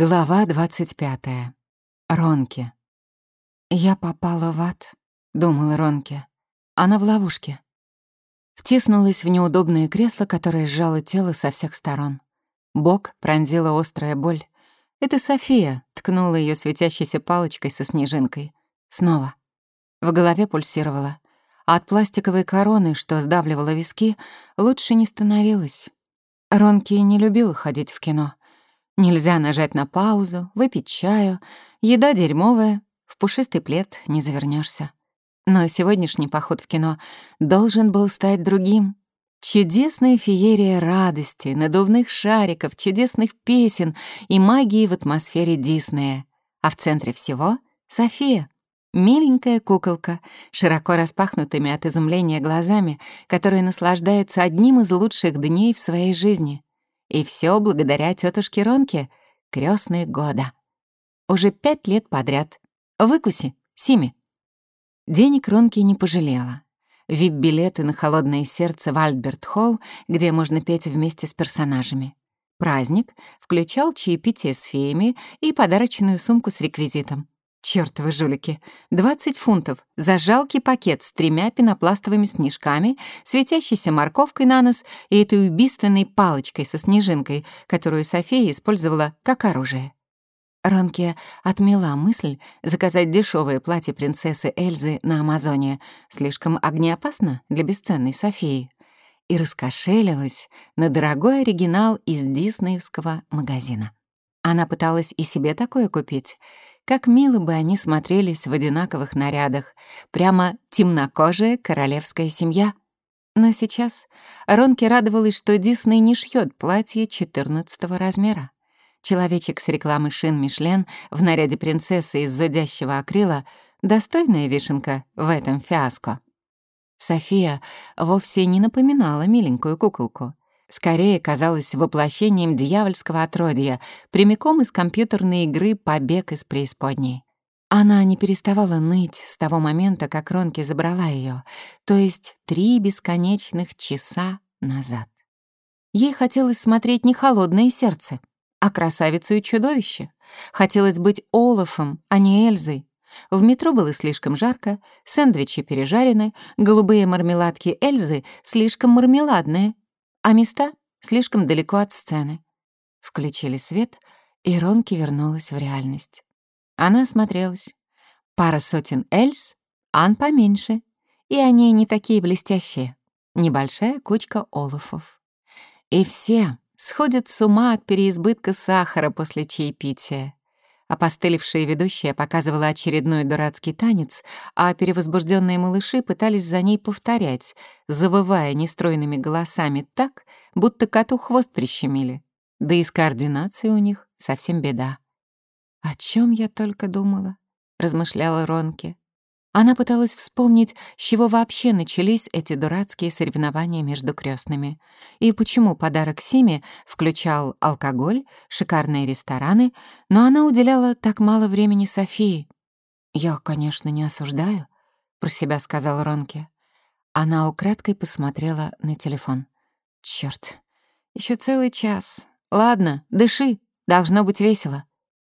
Глава 25. Ронки. «Я попала в ад», — думала Ронки. «Она в ловушке». Втиснулась в неудобное кресло, которое сжало тело со всех сторон. Бок пронзила острая боль. Это София ткнула ее светящейся палочкой со снежинкой. Снова. В голове пульсировала. А от пластиковой короны, что сдавливала виски, лучше не становилось. Ронки не любила ходить в кино — Нельзя нажать на паузу, выпить чаю. Еда дерьмовая, в пушистый плед не завернешься. Но сегодняшний поход в кино должен был стать другим. Чудесная феерия радости, надувных шариков, чудесных песен и магии в атмосфере Диснея. А в центре всего — София. Миленькая куколка, широко распахнутыми от изумления глазами, которая наслаждается одним из лучших дней в своей жизни — и все благодаря тетушке Ронке, крестные года. Уже пять лет подряд. Выкуси, Сими. Денег Ронки не пожалела. Вип-билеты на холодное сердце в Альберт-Холл, где можно петь вместе с персонажами. Праздник включал чаепитие с феями и подарочную сумку с реквизитом. Чёртовы жулики. 20 фунтов за жалкий пакет с тремя пенопластовыми снежками, светящейся морковкой на нос и этой убийственной палочкой со снежинкой, которую София использовала как оружие. Ронке отмела мысль заказать дешевое платье принцессы Эльзы на Амазоне, слишком огнеопасно для бесценной Софии, и раскошелилась на дорогой оригинал из диснеевского магазина. Она пыталась и себе такое купить — как мило бы они смотрелись в одинаковых нарядах. Прямо темнокожая королевская семья. Но сейчас Ронке радовалась, что Дисней не шьет платье 14 размера. Человечек с рекламы шин Мишлен в наряде принцессы из зудящего акрила — достойная вишенка в этом фиаско. София вовсе не напоминала миленькую куколку скорее казалось воплощением дьявольского отродья, прямиком из компьютерной игры «Побег из преисподней». Она не переставала ныть с того момента, как Ронки забрала ее, то есть три бесконечных часа назад. Ей хотелось смотреть не холодное сердце, а красавицу и чудовище. Хотелось быть Олафом, а не Эльзой. В метро было слишком жарко, сэндвичи пережарены, голубые мармеладки Эльзы слишком мармеладные, а места слишком далеко от сцены. Включили свет, и Ронки вернулась в реальность. Она осмотрелась. Пара сотен эльс, ан поменьше, и они не такие блестящие. Небольшая кучка олафов. И все сходят с ума от переизбытка сахара после чаепития. Опостылевшая ведущая показывала очередной дурацкий танец, а перевозбужденные малыши пытались за ней повторять, завывая нестройными голосами так, будто коту хвост прищемили. Да и с координацией у них совсем беда. «О чем я только думала?» — размышляла Ронки. Она пыталась вспомнить, с чего вообще начались эти дурацкие соревнования между крестными, и почему подарок Симе включал алкоголь, шикарные рестораны, но она уделяла так мало времени Софии. «Я, конечно, не осуждаю», — про себя сказал Ронке. Она украдкой посмотрела на телефон. Черт, еще целый час. Ладно, дыши, должно быть весело».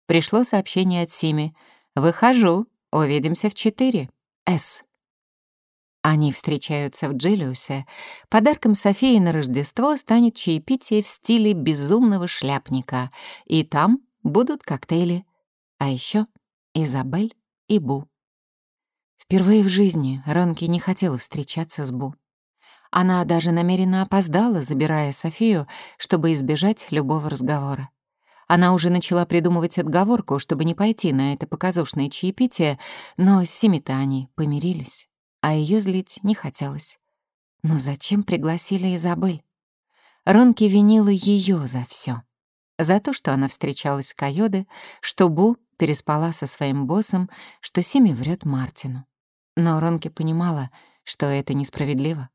Пришло сообщение от Сими. «Выхожу, увидимся в четыре». С. Они встречаются в Джиллиусе. Подарком Софии на Рождество станет чаепитие в стиле безумного шляпника. И там будут коктейли. А еще Изабель и Бу. Впервые в жизни Ронки не хотела встречаться с Бу. Она даже намеренно опоздала, забирая Софию, чтобы избежать любого разговора. Она уже начала придумывать отговорку, чтобы не пойти на это показушное чаепитие, но с Сими-то они помирились, а ее злить не хотелось. Но зачем пригласили Изабель? Ронки винила ее за все, За то, что она встречалась с Кайоде, что Бу переспала со своим боссом, что Сими врет Мартину. Но Ронки понимала, что это несправедливо.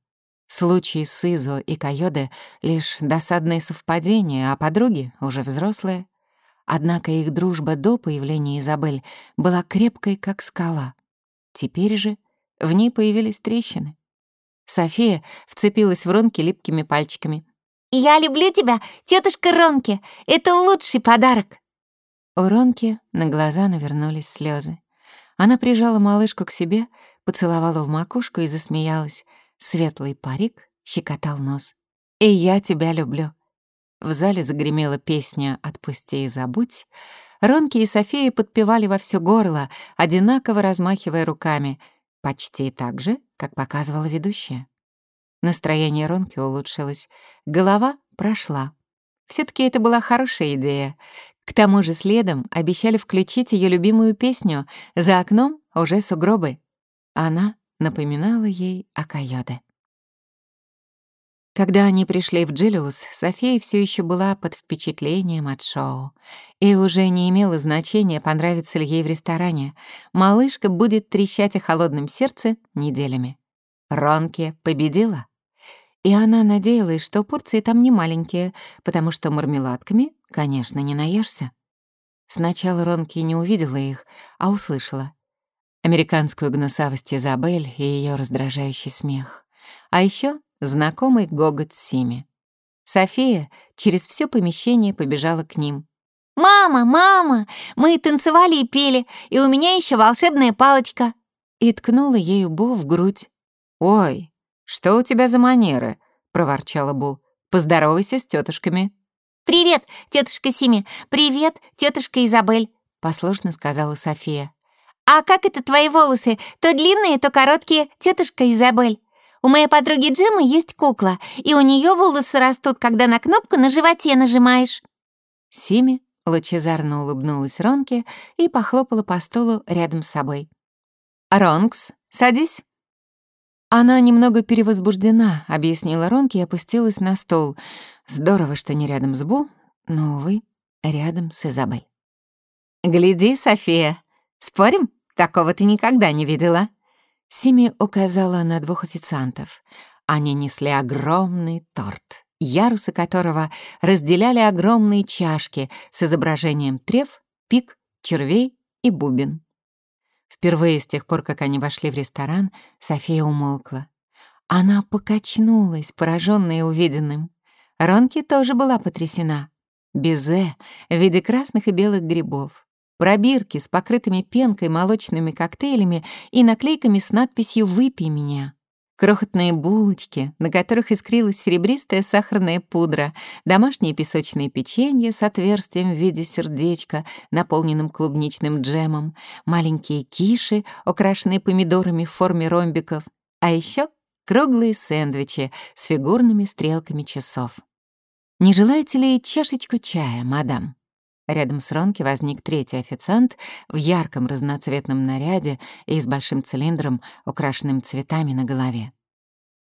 Случаи с Изо и Кайоде — лишь досадные совпадения, а подруги уже взрослые. Однако их дружба до появления Изабель была крепкой, как скала. Теперь же в ней появились трещины. София вцепилась в Ронки липкими пальчиками. «Я люблю тебя, тетушка Ронки! Это лучший подарок!» У Ронки на глаза навернулись слезы. Она прижала малышку к себе, поцеловала в макушку и засмеялась. Светлый парик щекотал нос. «И я тебя люблю». В зале загремела песня «Отпусти и забудь». Ронки и София подпевали во все горло, одинаково размахивая руками, почти так же, как показывала ведущая. Настроение Ронки улучшилось, голова прошла. все таки это была хорошая идея. К тому же следом обещали включить ее любимую песню «За окном уже сугробы». Она напоминала ей о Койоде. Когда они пришли в Джилиус, София все еще была под впечатлением от шоу. И уже не имело значения, понравится ли ей в ресторане. Малышка будет трещать о холодном сердце неделями. Ронки победила. И она надеялась, что порции там не маленькие, потому что мармеладками, конечно, не наешься. Сначала Ронки не увидела их, а услышала. Американскую гнусавость Изабель и ее раздражающий смех. А еще знакомый гогот Сими. София через все помещение побежала к ним. «Мама, мама, мы танцевали и пели, и у меня еще волшебная палочка!» И ткнула ею Бу в грудь. «Ой, что у тебя за манеры?» — проворчала Бу. «Поздоровайся с тетушками. «Привет, тетушка Сими! Привет, тетушка Изабель!» — послушно сказала София. «А как это твои волосы? То длинные, то короткие, тетушка Изабель?» У моей подруги Джемы есть кукла, и у нее волосы растут, когда на кнопку на животе нажимаешь». Сими лучезарно улыбнулась Ронке и похлопала по столу рядом с собой. «Ронкс, садись». «Она немного перевозбуждена», — объяснила Ронке и опустилась на стол. Здорово, что не рядом с Бу, но, увы, рядом с Изабель. «Гляди, София, спорим? Такого ты никогда не видела». Сими указала на двух официантов. Они несли огромный торт, ярусы которого разделяли огромные чашки с изображением трев, пик, червей и бубен. Впервые с тех пор, как они вошли в ресторан, София умолкла. Она покачнулась, пораженная увиденным. Ронки тоже была потрясена. Безе в виде красных и белых грибов, пробирки с покрытыми пенкой молочными коктейлями и наклейками с надписью «Выпей меня». Крохотные булочки, на которых искрилась серебристая сахарная пудра, домашние песочные печенья с отверстием в виде сердечка, наполненным клубничным джемом, маленькие киши, украшенные помидорами в форме ромбиков, а еще круглые сэндвичи с фигурными стрелками часов. «Не желаете ли чашечку чая, мадам?» Рядом с Ронки возник третий официант в ярком разноцветном наряде и с большим цилиндром, украшенным цветами на голове.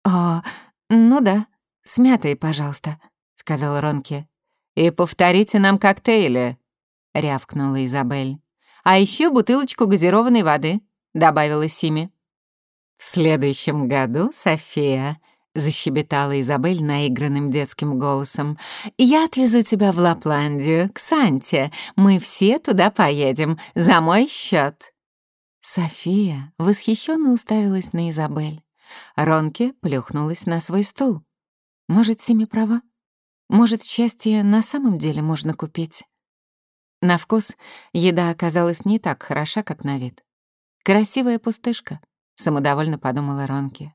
«О, ну да, с мятой, пожалуйста», — сказал Ронки. «И повторите нам коктейли», — рявкнула Изабель. «А еще бутылочку газированной воды», — добавила Сими. «В следующем году, София», — защебетала Изабель наигранным детским голосом. «Я отвезу тебя в Лапландию, к Санте. Мы все туда поедем, за мой счет. София восхищенно уставилась на Изабель. Ронки плюхнулась на свой стул. «Может, Сими права? Может, счастье на самом деле можно купить?» На вкус еда оказалась не так хороша, как на вид. «Красивая пустышка», — самодовольно подумала Ронки.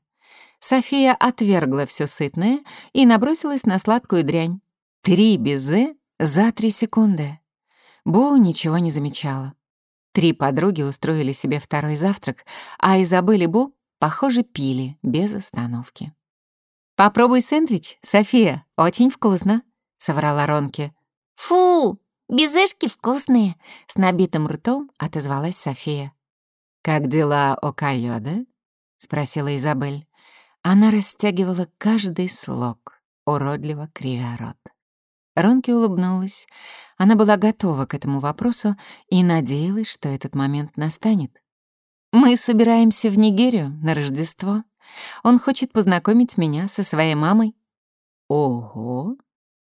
София отвергла все сытное и набросилась на сладкую дрянь. Три безе за три секунды. Бу ничего не замечала. Три подруги устроили себе второй завтрак, а Изабель и Бу, похоже, пили без остановки. «Попробуй сэндвич, София, очень вкусно», — соврала Ронки. «Фу, безешки вкусные», — с набитым ртом отозвалась София. «Как дела у Кайода?» — спросила Изабель. Она растягивала каждый слог, уродливо кривя рот. Ронки улыбнулась. Она была готова к этому вопросу и надеялась, что этот момент настанет. «Мы собираемся в Нигерию на Рождество. Он хочет познакомить меня со своей мамой». «Ого!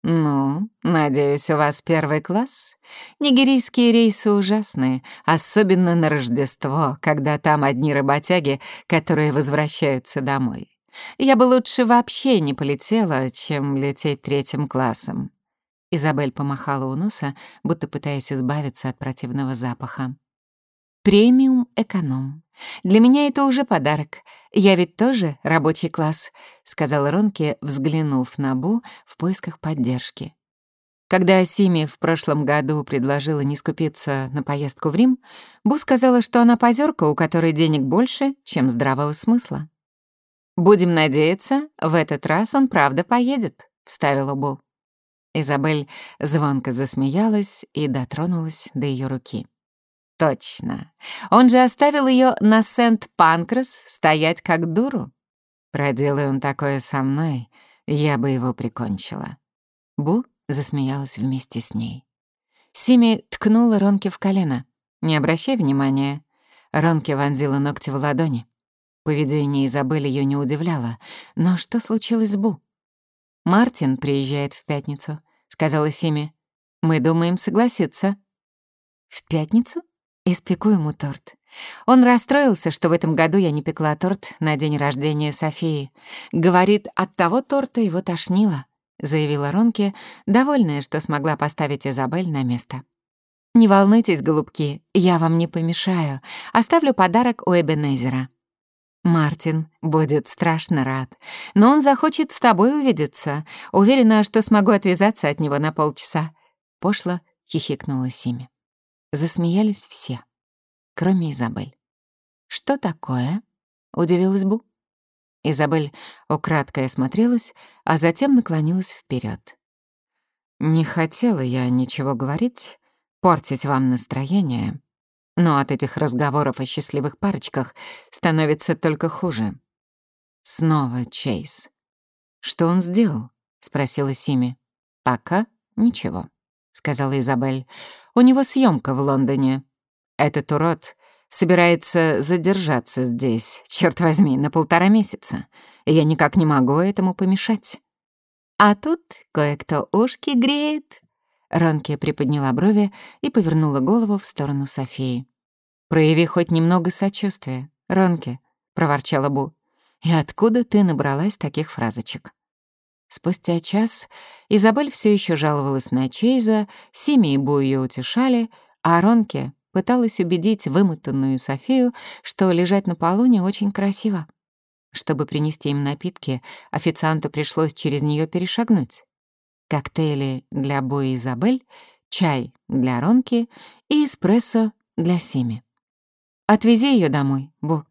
Ну, надеюсь, у вас первый класс? Нигерийские рейсы ужасные, особенно на Рождество, когда там одни работяги, которые возвращаются домой. Я бы лучше вообще не полетела, чем лететь третьим классом. Изабель помахала у носа, будто пытаясь избавиться от противного запаха. «Премиум эконом. Для меня это уже подарок. Я ведь тоже рабочий класс», — сказала Ронке, взглянув на Бу в поисках поддержки. Когда Сими в прошлом году предложила не скупиться на поездку в Рим, Бу сказала, что она позерка, у которой денег больше, чем здравого смысла. «Будем надеяться, в этот раз он правда поедет», — вставила Бу. Изабель звонко засмеялась и дотронулась до ее руки. «Точно. Он же оставил ее на Сент-Панкрас стоять как дуру. Проделай он такое со мной, я бы его прикончила». Бу засмеялась вместе с ней. Сими ткнула Ронке в колено. «Не обращай внимания». Ронке вонзила ногти в ладони. Поведение Изабель ее не удивляло. Но что случилось с Бу? «Мартин приезжает в пятницу», — сказала Сими. «Мы думаем согласиться». «В пятницу?» «Испеку ему торт». Он расстроился, что в этом году я не пекла торт на день рождения Софии. Говорит, от того торта его тошнило, заявила Ронке, довольная, что смогла поставить Изабель на место. «Не волнуйтесь, голубки, я вам не помешаю. Оставлю подарок у Эбенезера». Мартин будет страшно рад, но он захочет с тобой увидеться. Уверена, что смогу отвязаться от него на полчаса. Пошло хихикнула Сими. Засмеялись все, кроме Изабель. «Что такое?» — удивилась Бу. Изабель украдкой осмотрелась, а затем наклонилась вперед. «Не хотела я ничего говорить, портить вам настроение, но от этих разговоров о счастливых парочках становится только хуже. Снова Чейз. «Что он сделал?» — спросила Сими. «Пока ничего», — сказала Изабель. «У него съемка в Лондоне. Этот урод собирается задержаться здесь, черт возьми, на полтора месяца. Я никак не могу этому помешать». «А тут кое-кто ушки греет», Ранке приподняла брови и повернула голову в сторону Софии. «Прояви хоть немного сочувствия, Ранке», — проворчала Бу. «И откуда ты набралась таких фразочек?» Спустя час Изабель все еще жаловалась на Чейза, Сими и Бу ее утешали, а Ронке пыталась убедить вымотанную Софию, что лежать на полу не очень красиво. Чтобы принести им напитки, официанту пришлось через нее перешагнуть коктейли для Бо и Изабель, чай для Ронки и эспрессо для Сими. «Отвези ее домой, Бу».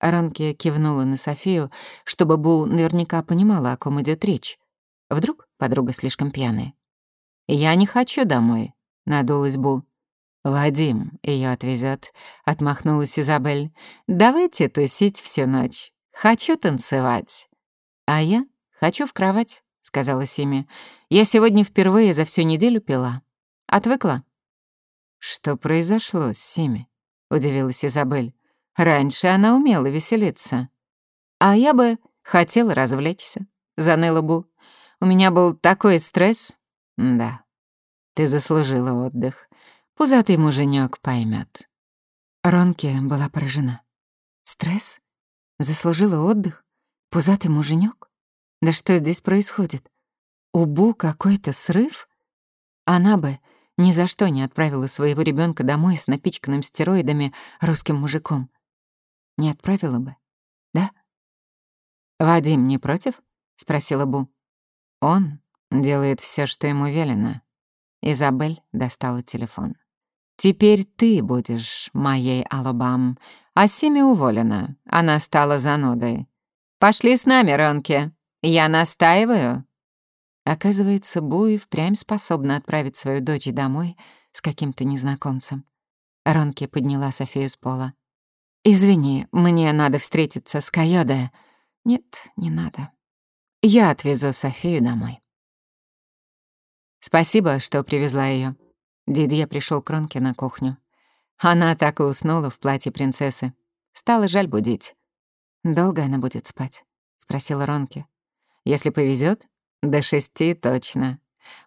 Ронки кивнула на Софию, чтобы Бу наверняка понимала, о ком идет речь. Вдруг подруга слишком пьяная. «Я не хочу домой», — надулась Бу. «Вадим ее отвезет, отмахнулась Изабель. «Давайте тусить всю ночь. Хочу танцевать». «А я хочу в кровать». — сказала Сими. «Я сегодня впервые за всю неделю пила. Отвыкла?» «Что произошло с Сими?» — удивилась Изабель. «Раньше она умела веселиться. А я бы хотела развлечься», — заныла Бу. «У меня был такой стресс». «Да, ты заслужила отдых. Пузатый муженек поймет. Ронке была поражена. «Стресс? Заслужила отдых? Пузатый муженек? Да что здесь происходит? У Бу какой-то срыв? Она бы ни за что не отправила своего ребенка домой с напичканным стероидами русским мужиком. Не отправила бы, да? «Вадим не против?» — спросила Бу. «Он делает все, что ему велено». Изабель достала телефон. «Теперь ты будешь моей Алабам, а Сими уволена. Она стала занудой. Пошли с нами, Ронки!» «Я настаиваю». Оказывается, Буи впрямь способна отправить свою дочь домой с каким-то незнакомцем. Ронки подняла Софию с пола. «Извини, мне надо встретиться с Кайоде». «Нет, не надо. Я отвезу Софию домой». «Спасибо, что привезла ее. Дидье пришел к Ронке на кухню. Она так и уснула в платье принцессы. Стало жаль будить. «Долго она будет спать?» — спросила Ронки. Если повезет, до шести точно.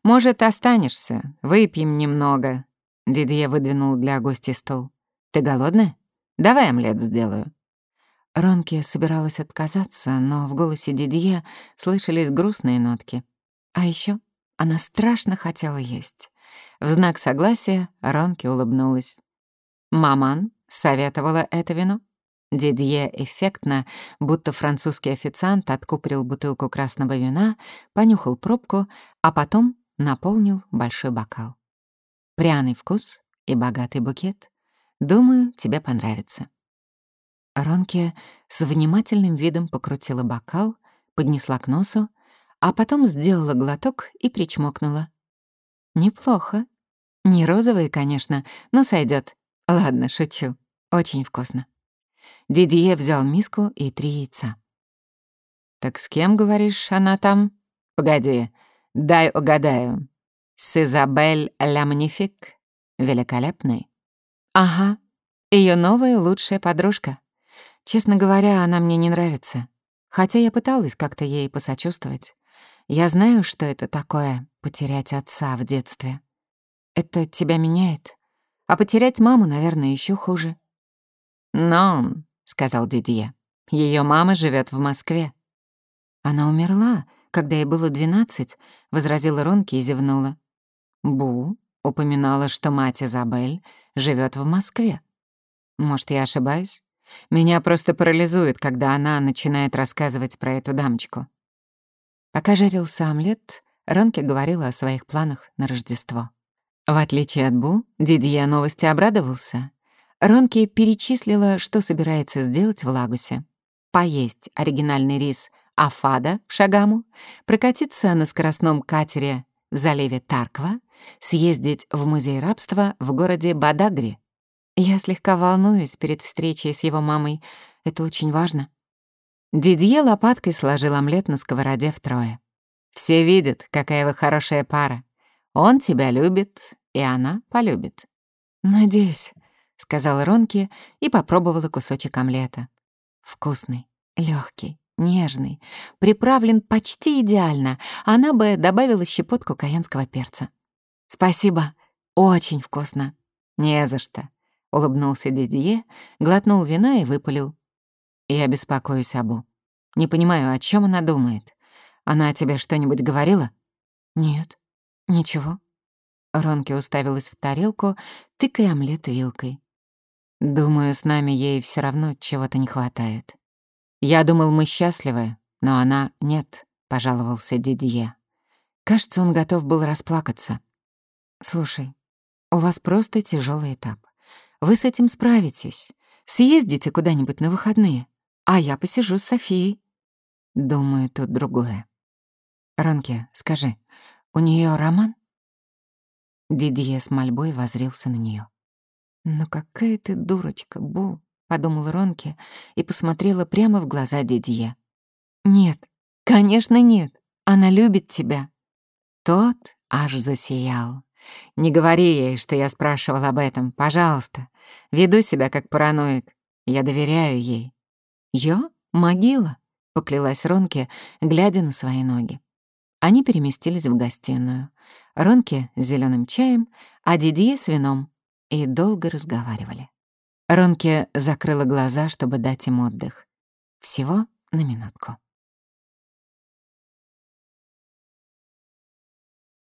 Может, останешься, выпьем немного. Дидье выдвинул для гостей стол. Ты голодная? Давай омлет сделаю. Ронки собиралась отказаться, но в голосе Дидье слышались грустные нотки. А еще Она страшно хотела есть. В знак согласия Ронки улыбнулась. Маман советовала это вино. Дидье эффектно, будто французский официант откупорил бутылку красного вина, понюхал пробку, а потом наполнил большой бокал. Пряный вкус и богатый букет. Думаю, тебе понравится. Ронке с внимательным видом покрутила бокал, поднесла к носу, а потом сделала глоток и причмокнула. Неплохо. Не розовые, конечно, но сойдет. Ладно, шучу. Очень вкусно. Дидье взял миску и три яйца. «Так с кем, говоришь, она там?» «Погоди, дай угадаю. С Изабель Ля Манифик? Великолепной?» «Ага, ее новая лучшая подружка. Честно говоря, она мне не нравится. Хотя я пыталась как-то ей посочувствовать. Я знаю, что это такое — потерять отца в детстве. Это тебя меняет. А потерять маму, наверное, еще хуже. «Но», — сказал Дидье, — «ее мама живет в Москве». «Она умерла, когда ей было двенадцать», — возразила Ронки и зевнула. «Бу», — упоминала, что мать Изабель живет в Москве. Может, я ошибаюсь? Меня просто парализует, когда она начинает рассказывать про эту дамочку. Пока жарился омлет, Ронки говорила о своих планах на Рождество. В отличие от Бу, Дидье новости обрадовался. Ронки перечислила, что собирается сделать в Лагусе. Поесть оригинальный рис Афада в Шагаму, прокатиться на скоростном катере в заливе Тарква, съездить в музей рабства в городе Бадагри. Я слегка волнуюсь перед встречей с его мамой. Это очень важно. Дидье лопаткой сложил омлет на сковороде втрое. «Все видят, какая вы хорошая пара. Он тебя любит, и она полюбит». «Надеюсь», — сказала Ронки и попробовала кусочек омлета. Вкусный, легкий, нежный, приправлен почти идеально. Она бы добавила щепотку каянского перца. «Спасибо, очень вкусно». «Не за что», — улыбнулся Дидье, глотнул вина и выпалил. «Я беспокоюсь Абу. Не понимаю, о чем она думает. Она тебе что-нибудь говорила?» «Нет, ничего». Ронки уставилась в тарелку, тыкая омлет вилкой. Думаю, с нами ей все равно чего-то не хватает. Я думал, мы счастливы, но она нет, пожаловался Дидье. Кажется, он готов был расплакаться. Слушай, у вас просто тяжелый этап. Вы с этим справитесь. Съездите куда-нибудь на выходные, а я посижу с Софией. Думаю, тут другое. Ранке, скажи, у нее роман? Дидье с мольбой возрился на нее. «Ну какая ты дурочка, Бу», — подумал Ронки и посмотрела прямо в глаза Дидье. «Нет, конечно нет. Она любит тебя». Тот аж засиял. «Не говори ей, что я спрашивал об этом, пожалуйста. Веду себя как параноик. Я доверяю ей». «Я? Могила?» — поклялась Ронки, глядя на свои ноги. Они переместились в гостиную. Ронки с зеленым чаем, а Дидье с вином и долго разговаривали. Ронке закрыла глаза, чтобы дать им отдых. Всего на минутку.